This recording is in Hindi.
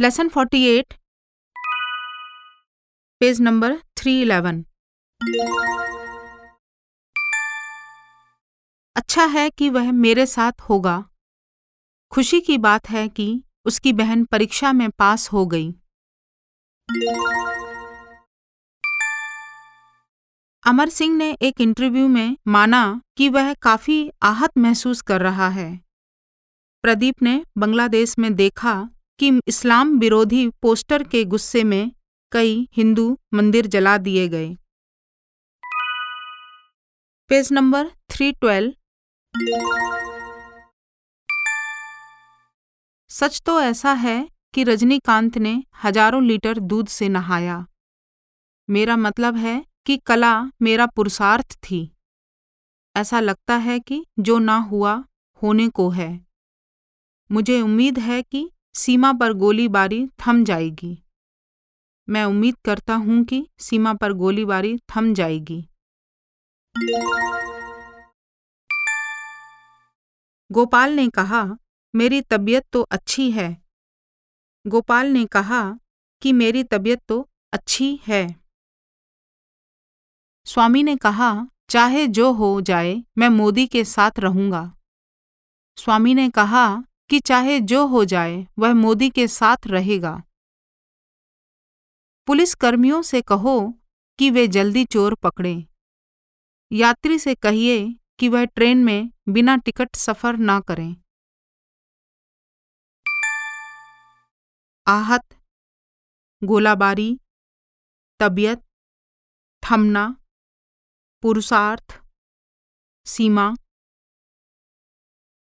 लेसन 48 पेज नंबर 311 अच्छा है कि वह मेरे साथ होगा। खुशी की बात है कि उसकी बहन परीक्षा में पास हो गई। अमर सिंह ने एक इंटरव्यू में माना कि वह काफ़ी आहत महसूस कर रहा है। प्रदीप ने बांग्लादेश में देखा कि इस्लाम विरोधी पोस्टर के गुस्से में कई हिंदू मंदिर जला दिए गए। पेज नंबर 312 सच तो ऐसा है कि रजनीकांत ने हज़ारों लीटर दूध से नहाया। मेरा मतलब है कि कला मेरा पुरुषार्थ थी। ऐसा लगता है कि जो ना हुआ, होने को है। मुझे उम्मीद है कि सीमा पर गोलीबारी थम जाएगी। मैं उम्मीद करता हूँ कि सीमा पर गोलीबारी थम जाएगी। गोपाल ने कहा, मेरी तबीयत तो अच्छी है। गोपाल ने कहा, कि मेरी तबीयत तो अच्छी है। स्वामी ने कहा, चाहे जो हो जाए, मैं मोदी के साथ रहूँगा। स्वामी ने कहा, कि चाहे जो हो जाए, वह मोदी के साथ रहेगा। पुलिस कर्मियों से कहो कि वे जल्दी चोर पकड़ें। यात्री से कहिए कि वह ट्रेन में बिना टिकट सफ़र ना करें। आहत, गोलाबारी, तबीयत, थमना पुरुषार्थ सीमा।